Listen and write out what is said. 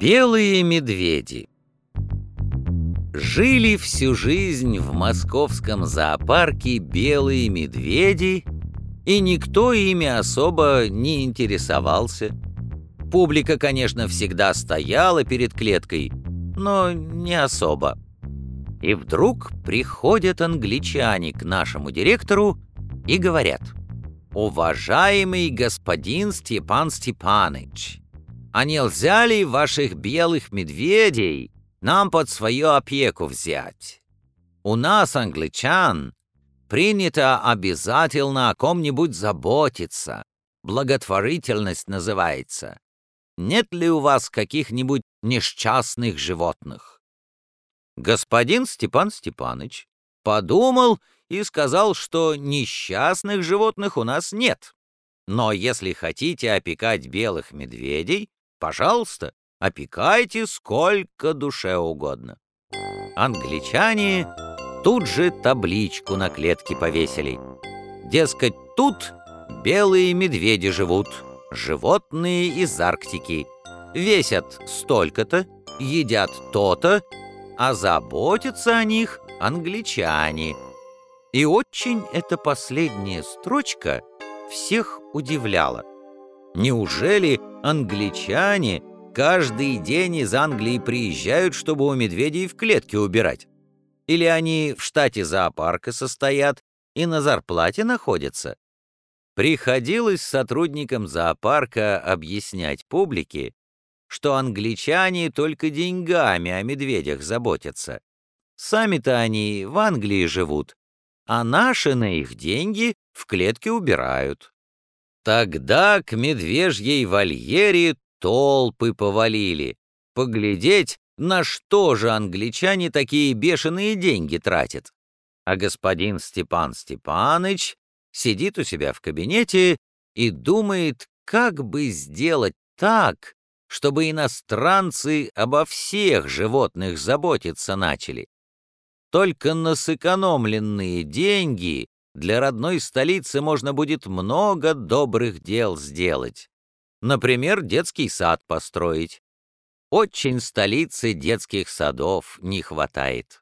Белые медведи Жили всю жизнь в московском зоопарке белые медведи, и никто ими особо не интересовался. Публика, конечно, всегда стояла перед клеткой, но не особо. И вдруг приходят англичане к нашему директору и говорят, «Уважаемый господин Степан Степаныч, а нельзя ли ваших белых медведей нам под свою опеку взять? У нас, англичан, принято обязательно о ком-нибудь заботиться. Благотворительность называется. Нет ли у вас каких-нибудь несчастных животных? Господин Степан Степаныч подумал и сказал, что несчастных животных у нас нет. Но если хотите опекать белых медведей, Пожалуйста, опекайте сколько душе угодно. Англичане тут же табличку на клетке повесили. Дескать, тут белые медведи живут, животные из Арктики. Весят столько-то, едят то-то, а заботятся о них англичане. И очень эта последняя строчка всех удивляла. Неужели англичане каждый день из Англии приезжают, чтобы у медведей в клетке убирать? Или они в штате зоопарка состоят и на зарплате находятся? Приходилось сотрудникам зоопарка объяснять публике, что англичане только деньгами о медведях заботятся. Сами-то они в Англии живут, а наши на их деньги в клетке убирают. Тогда к медвежьей вольере толпы повалили. Поглядеть, на что же англичане такие бешеные деньги тратят. А господин Степан Степаныч сидит у себя в кабинете и думает, как бы сделать так, чтобы иностранцы обо всех животных заботиться начали. Только на сэкономленные деньги для родной столицы можно будет много добрых дел сделать. Например, детский сад построить. Очень столицы детских садов не хватает.